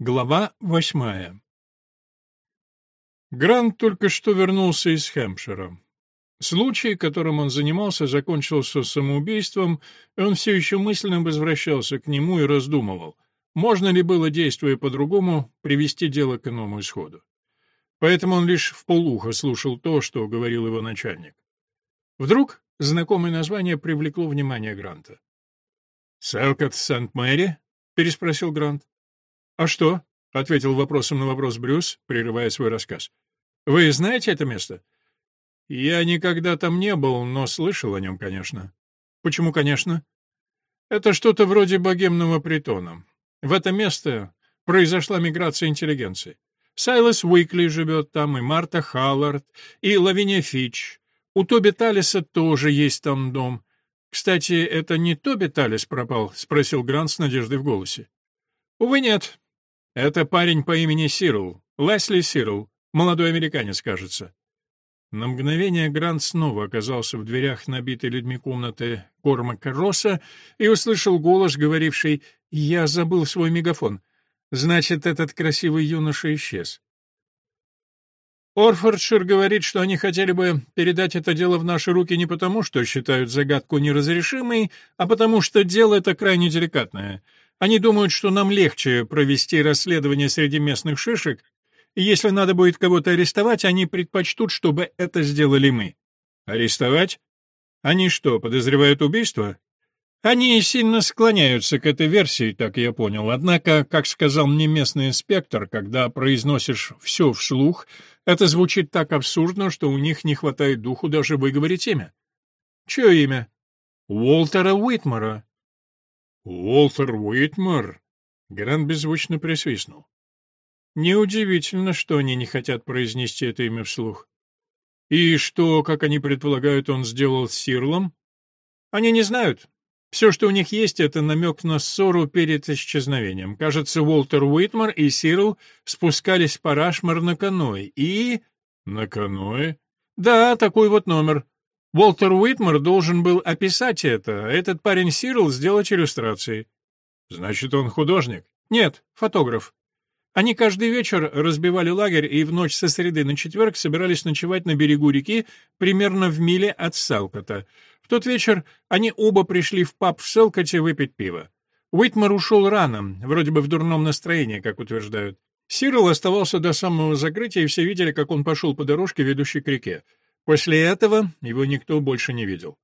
Глава восьмая Грант только что вернулся из Хэмпшира. Случай, которым он занимался, закончился самоубийством, и он все еще мысленно возвращался к нему и раздумывал, можно ли было, действуя по-другому, привести дело к иному исходу. Поэтому он лишь вполуха слушал то, что говорил его начальник. Вдруг знакомое название привлекло внимание Гранта. «Селкот Сент-Мэри?» — переспросил Грант. «А что?» — ответил вопросом на вопрос Брюс, прерывая свой рассказ. «Вы знаете это место?» «Я никогда там не был, но слышал о нем, конечно». «Почему, конечно?» «Это что-то вроде богемного притона. В это место произошла миграция интеллигенции. Сайлас Уикли живет там, и Марта Халлард, и Лавиния Фич. У Тоби Талиса тоже есть там дом. Кстати, это не Тоби Талис пропал?» — спросил Грант с надеждой в голосе. «Увы, нет. Это парень по имени Сирл, Лесли Сирл, молодой американец, кажется. На мгновение Грант снова оказался в дверях набитой людьми комнаты Кормака Росса и услышал голос, говоривший «Я забыл свой мегафон». Значит, этот красивый юноша исчез. Орфордшир говорит, что они хотели бы передать это дело в наши руки не потому, что считают загадку неразрешимой, а потому что дело это крайне деликатное — они думают, что нам легче провести расследование среди местных шишек, и если надо будет кого-то арестовать, они предпочтут, чтобы это сделали мы. Арестовать? Они что, подозревают убийство? Они сильно склоняются к этой версии, так я понял. Однако, как сказал мне местный инспектор, когда произносишь все вслух, это звучит так абсурдно, что у них не хватает духу даже выговорить имя. Чье имя? Уолтера Уитмара. «Уолтер Уитмар?» Грант беззвучно присвистнул. Неудивительно, что они не хотят произнести это имя вслух. И что, как они предполагают, он сделал с Сирлом? Они не знают. Все, что у них есть, это намек на ссору перед исчезновением. Кажется, Уолтер Уитмар и Сирл спускались по Рашмар на каноэ и... На каноэ? Да, такой вот номер. Уолтер Уитмар должен был описать это, этот парень Сирл сделать иллюстрации. Значит, он художник? Нет, фотограф. Они каждый вечер разбивали лагерь и в ночь со среды на четверг собирались ночевать на берегу реки, примерно в миле от Салкота. В тот вечер они оба пришли в паб в Селкоте выпить пиво. Уитмар ушел рано, вроде бы в дурном настроении, как утверждают. Сирл оставался до самого закрытия, и все видели, как он пошел по дорожке, ведущей к реке. После этого его никто больше не видел.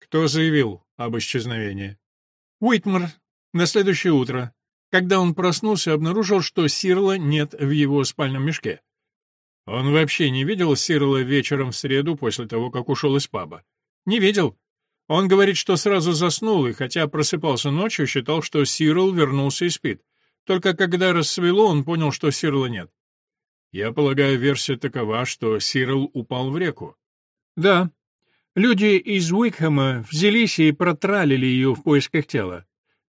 Кто заявил об исчезновении? Уитмар на следующее утро. Когда он проснулся, обнаружил, что Сирла нет в его спальном мешке. Он вообще не видел Сирла вечером в среду после того, как ушел из паба. Не видел. Он говорит, что сразу заснул, и хотя просыпался ночью, считал, что Сирл вернулся и спит. Только когда рассвело, он понял, что Сирла нет. Я полагаю, версия такова, что Сирл упал в реку. Да. Люди из Уикхэма взялись и протралили ее в поисках тела.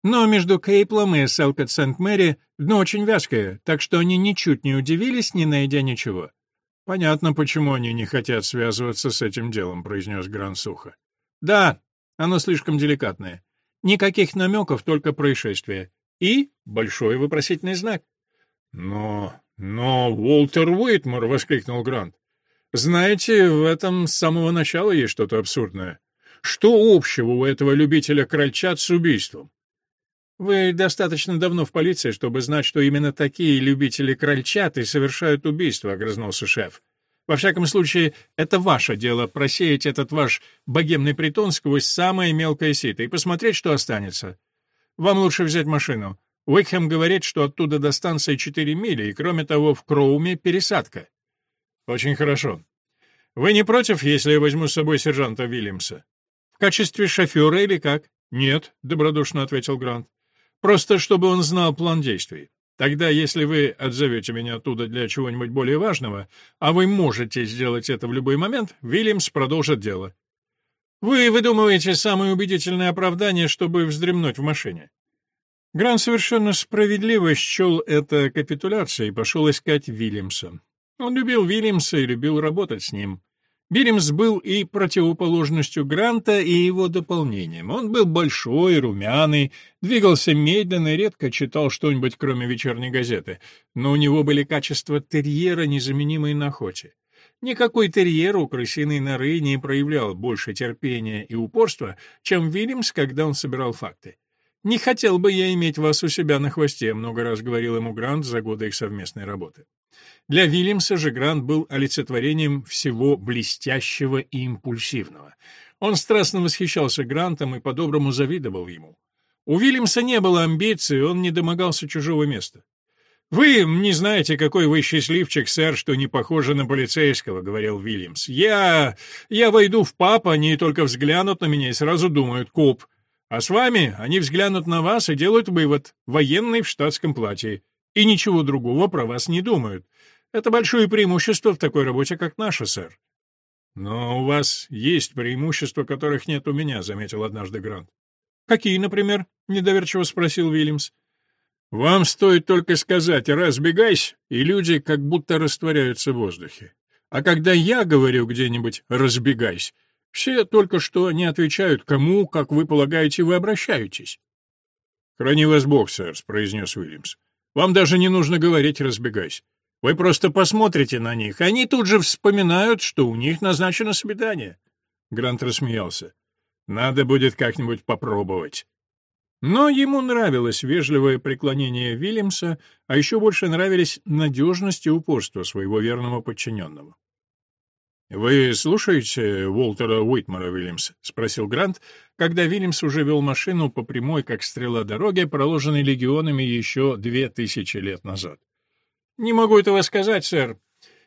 Но между Кейплом и Селкот Сент-Мэри дно очень вязкое, так что они ничуть не удивились, не найдя ничего. «Понятно, почему они не хотят связываться с этим делом», — произнес Гран сухо. «Да, оно слишком деликатное. Никаких намеков, только происшествие. И большой вопросительный знак». «Но «Но Уолтер Уитмор!» — воскликнул Грант. «Знаете, в этом с самого начала есть что-то абсурдное. Что общего у этого любителя крольчат с убийством?» «Вы достаточно давно в полиции, чтобы знать, что именно такие любители крольчат и совершают убийства», — огрызнулся шеф. «Во всяком случае, это ваше дело — просеять этот ваш богемный притон сквозь самое мелкое сито и посмотреть, что останется. Вам лучше взять машину. Уикхэм говорит, что оттуда до станции 4 мили, и, кроме того, в Кроуме пересадка. Очень хорошо. Вы не против, если я возьму с собой сержанта Вильямса? В качестве шофера или как? Нет, добродушно ответил Грант. Просто чтобы он знал план действий. Тогда, если вы отзовете меня оттуда для чего-нибудь более важного, а вы можете сделать это в любой момент, Вильямс продолжит дело. Вы выдумываете самое убедительное оправдание, чтобы вздремнуть в машине. Грант совершенно справедливо счел это капитуляцией и пошел искать Вильямса. Он любил Вильямса и любил работать с ним. Вильямс был и противоположностью Гранта, и его дополнением. Он был большой, румяный, двигался медленно и редко читал что-нибудь, кроме вечерней газеты, но у него были качества терьера, незаменимые на охоте. Никакой терьер у крысиной норы не проявлял больше терпения и упорства, чем Вильямс, когда он собирал факты. «Не хотел бы я иметь вас у себя на хвосте», — много раз говорил ему Грант за годы их совместной работы. Для Вильямса же Грант был олицетворением всего блестящего и импульсивного. Он страстно восхищался Грантом и по-доброму завидовал ему. У Вильямса не было амбиций, он не домогался чужого места. «Вы не знаете, какой вы счастливчик, сэр, что не похожи на полицейского», — говорил Вильямс. «Я... я войду в пап, они только взглянут на меня и сразу думают, коп. А с вами они взглянут на вас и делают вывод, военный в штатском платье. И ничего другого про вас не думают. Это большое преимущество в такой работе, как наша, сэр. Но у вас есть преимущества, которых нет у меня, заметил однажды Грант. Какие, например? недоверчиво спросил Вильямс. Вам стоит только сказать «разбегайся», и люди как будто растворяются в воздухе. А когда я говорю где-нибудь «разбегайся», все только что не отвечают, кому, как вы полагаете, вы обращаетесь. «Храни вас Бог, сэр», — произнес Уильямс. «Вам даже не нужно говорить «разбегайся». Вы просто посмотрите на них, они тут же вспоминают, что у них назначено свидание. Грант рассмеялся. Надо будет как-нибудь попробовать. Но ему нравилось вежливое преклонение Вильямса, а еще больше нравились надежность и упорство своего верного подчиненного. «Вы слушаете Уолтера Уитмара, Вильямс?» — спросил Грант, когда Вильямс уже вел машину по прямой, как стрела дороге, проложенной легионами еще две тысячи лет назад. «Не могу этого сказать, сэр.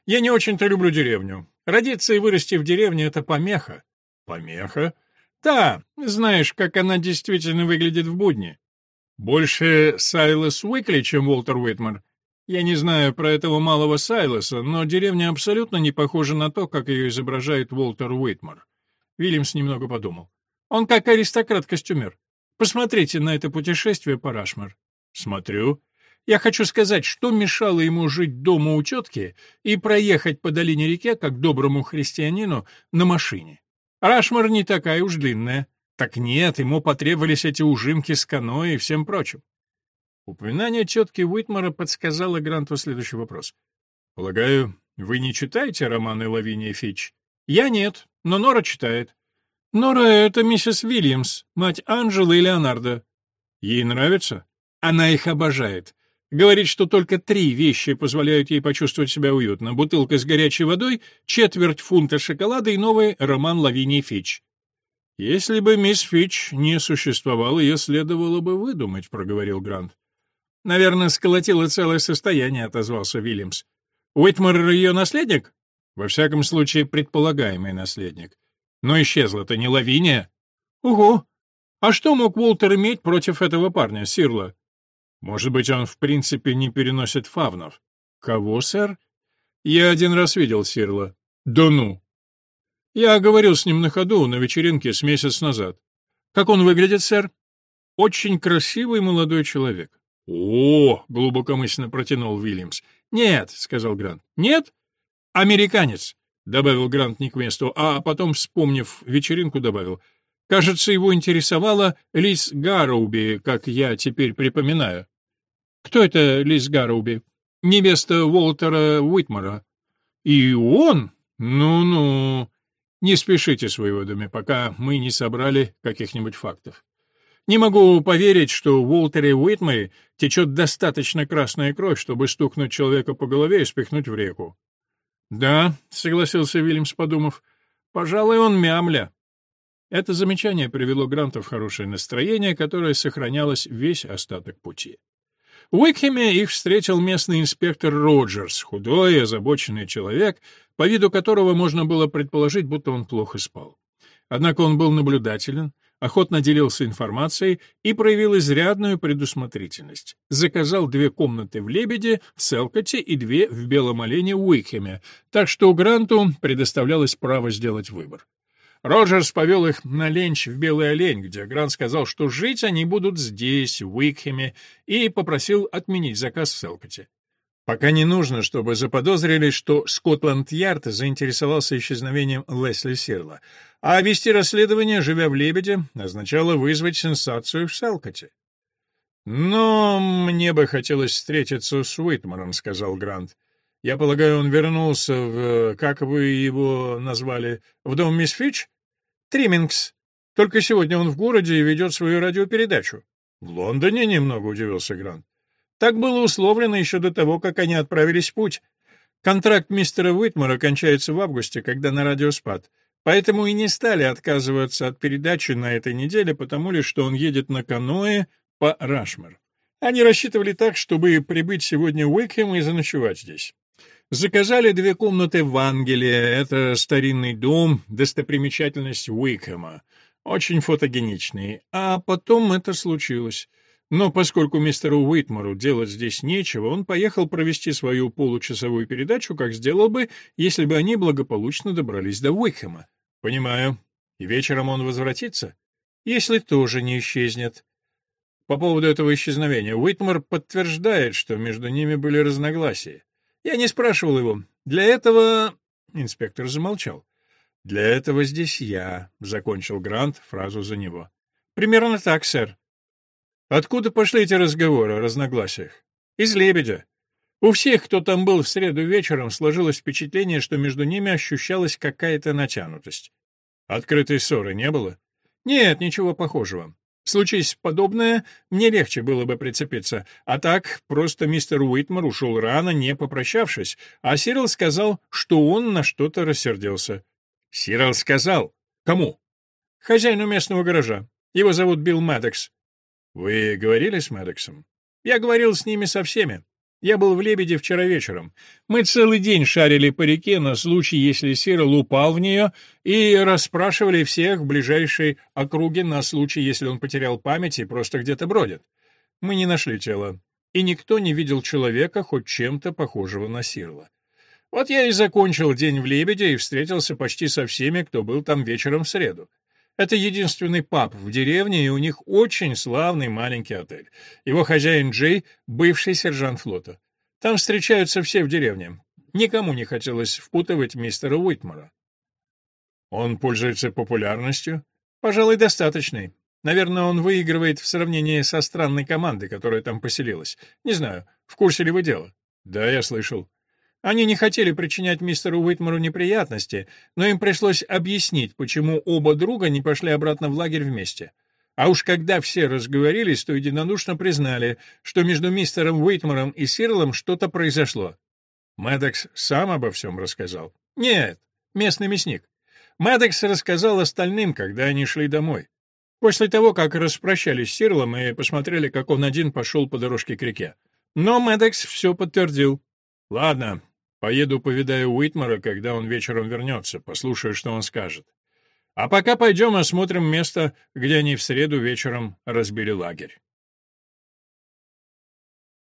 Я не очень-то люблю деревню. Родиться и вырасти в деревне — это помеха». «Помеха?» «Да, знаешь, как она действительно выглядит в будни. Больше Сайлас Уикли, чем Уолтер Уитмар. Я не знаю про этого малого Сайлоса, но деревня абсолютно не похожа на то, как ее изображает Уолтер Уитмар». Вильямс немного подумал. «Он как аристократ-костюмер. Посмотрите на это путешествие по Рашмар». «Смотрю. Я хочу сказать, что мешало ему жить дома у тетки и проехать по долине реке, как доброму христианину, на машине. Рашмар не такая уж длинная. Так нет, ему потребовались эти ужимки с каноэ и всем прочим. Упоминание тетки Уитмара подсказало Гранту следующий вопрос. «Полагаю, вы не читаете романы Лавиния Фич?» «Я нет, но Нора читает». «Нора — это миссис Вильямс, мать Анжелы и Леонардо». «Ей нравится?» «Она их обожает. Говорит, что только три вещи позволяют ей почувствовать себя уютно. Бутылка с горячей водой, четверть фунта шоколада и новый роман Лавинии Фич. «Если бы мисс Фич не существовала, ее следовало бы выдумать», — проговорил Грант. «Наверное, сколотила целое состояние», — отозвался Вильямс. «Уитмар ее наследник?» «Во всяком случае, предполагаемый наследник. Но исчезла-то не Лавиния». «Угу. А что мог Уолтер иметь против этого парня, Сирла?» Может быть, он в принципе не переносит фавнов. Кого, сэр? Я один раз видел Сирла. Да ну. Я говорил с ним на ходу на вечеринке с месяц назад. Как он выглядит, сэр? Очень красивый молодой человек. О, глубокомысленно протянул Уильямс. Нет, сказал Грант. Нет? Американец, добавил Грант не к месту, а потом, вспомнив вечеринку, добавил: Кажется, его интересовала Лиз Гарроуби, как я теперь припоминаю. Кто это Лиз Гарроуби? Невеста Уолтера Уитмара. И он? Ну-ну. Не спешите с выводами, пока мы не собрали каких-нибудь фактов. Не могу поверить, что в Уолтере Уитмаре течет достаточно красная кровь, чтобы стукнуть человека по голове и спихнуть в реку. Да, согласился Вильямс, подумав, пожалуй, он мямля. Это замечание привело Гранта в хорошее настроение, которое сохранялось весь остаток пути. В Уикхеме их встретил местный инспектор Роджерс, худой и озабоченный человек, по виду которого можно было предположить, будто он плохо спал. Однако он был наблюдателен, охотно делился информацией и проявил изрядную предусмотрительность. Заказал две комнаты в «Лебеде», в Селкоте и две в «Белом олене» в Уикхеме, так что Гранту предоставлялось право сделать выбор. Роджерс повел их на ленч в Белый олень, где Грант сказал, что жить они будут здесь, в Уикхеме, и попросил отменить заказ в Селкоте. Пока не нужно, чтобы заподозрили, что Скотланд-Ярд заинтересовался исчезновением Лесли Сирла, а вести расследование, живя в «Лебеде», означало вызвать сенсацию в Салкоте. «Но мне бы хотелось встретиться с Уитмаром», — сказал Грант. «Я полагаю, он вернулся в... как вы его назвали? В дом мисс Фич?» «Триммингс. Только сегодня он в городе и ведет свою радиопередачу». «В Лондоне?» — немного удивился Грант. Так было условлено еще до того, как они отправились в путь. Контракт мистера Уитмара кончается в августе, когда на радио спад. Поэтому и не стали отказываться от передачи на этой неделе, потому лишь что он едет на каноэ по Рашмар. Они рассчитывали так, чтобы прибыть сегодня в Уикхэм и заночевать здесь. Заказали две комнаты в Ангеле, это старинный дом, достопримечательность Уикхэма, очень фотогеничный. А потом это случилось. Но поскольку мистеру Уитмору делать здесь нечего, он поехал провести свою получасовую передачу, как сделал бы, если бы они благополучно добрались до Уикхэма. Понимаю. И вечером он возвратится? Если тоже не исчезнет. По поводу этого исчезновения, Уитмор подтверждает, что между ними были разногласия. Я не спрашивал его. Для этого... Инспектор замолчал. «Для этого здесь я», — закончил Грант фразу за него. «Примерно так, сэр. Откуда пошли эти разговоры о разногласиях? Из «Лебедя». У всех, кто там был в среду вечером, сложилось впечатление, что между ними ощущалась какая-то натянутость. Открытой ссоры не было? Нет, ничего похожего. Случись подобное, мне легче было бы прицепиться. А так, просто мистер Уитмар ушел рано, не попрощавшись, а Сирил сказал, что он на что-то рассердился. Сирил сказал? Кому? Хозяину местного гаража. Его зовут Билл Мэддокс. «Вы говорили с Мэддоксом?» «Я говорил с ними со всеми. Я был в «Лебеде» вчера вечером. Мы целый день шарили по реке на случай, если Сирил упал в нее, и расспрашивали всех в ближайшей округе на случай, если он потерял память и просто где-то бродит. Мы не нашли тело, и никто не видел человека, хоть чем-то похожего на Сирла. Вот я и закончил день в «Лебеде» и встретился почти со всеми, кто был там вечером в среду. Это единственный паб в деревне, и у них очень славный маленький отель. Его хозяин Джей — бывший сержант флота. Там встречаются все в деревне. Никому не хотелось впутывать мистера Уитмара. Он пользуется популярностью? Пожалуй, достаточной. Наверное, он выигрывает в сравнении со странной командой, которая там поселилась. Не знаю, в курсе ли вы дела? Да, я слышал. Они не хотели причинять мистеру Уитмару неприятности, но им пришлось объяснить, почему оба друга не пошли обратно в лагерь вместе. А уж когда все разговорились, то единодушно признали, что между мистером Уитмаром и Сирлом что-то произошло. Мэддокс сам обо всем рассказал? Нет, местный мясник. Мэддокс рассказал остальным, когда они шли домой. После того, как распрощались с Сирлом и посмотрели, как он один пошел по дорожке к реке. Но Мэддокс все подтвердил. «Ладно, Поеду повидаю Уитмара, когда он вечером вернется, послушаю, что он скажет. А пока пойдем осмотрим место, где они в среду вечером разбили лагерь.